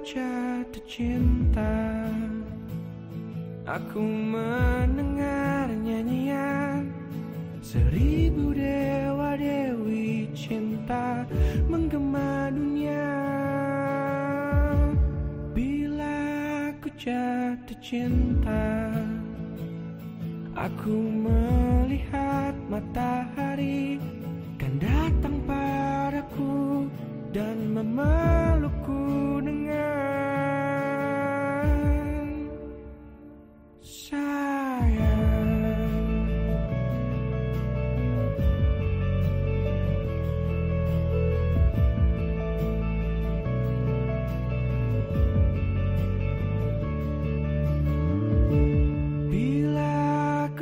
jatuh cinta. Aku mendengar nyanyian Seribu dewa dewi cinta Menggema dunia. Bila aku jatuh cinta Aku melihat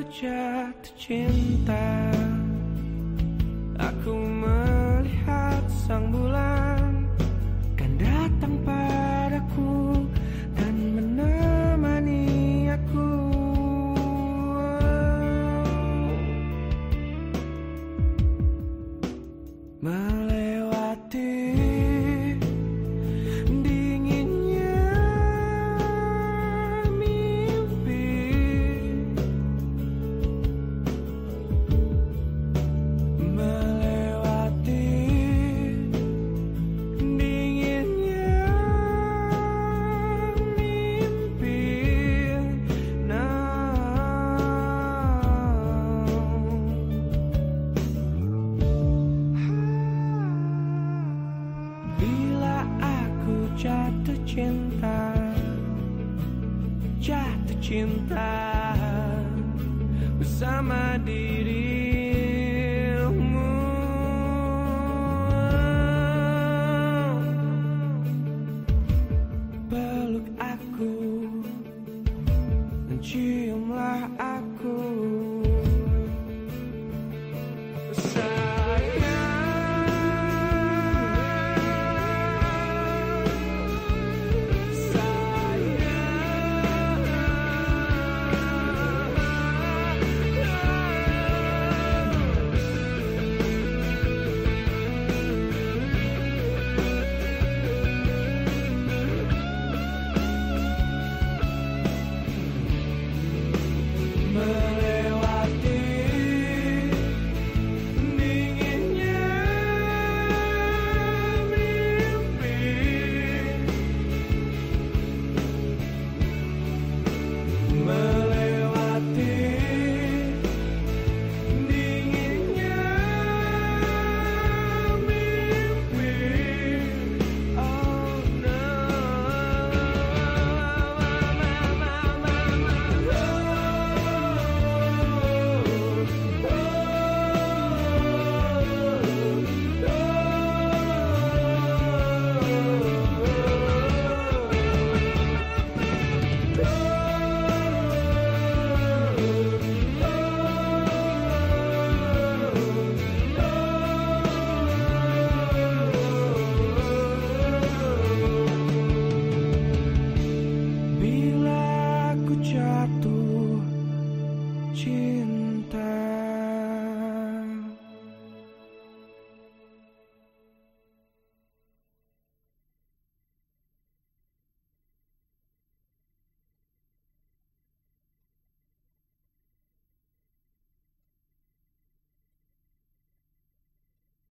jatuh cinta. Aku melihat sang bulan Kan datang padaku Dan menemani aku. Melewati cinta Bersama dirimu. Peluk aku Ciumlah aku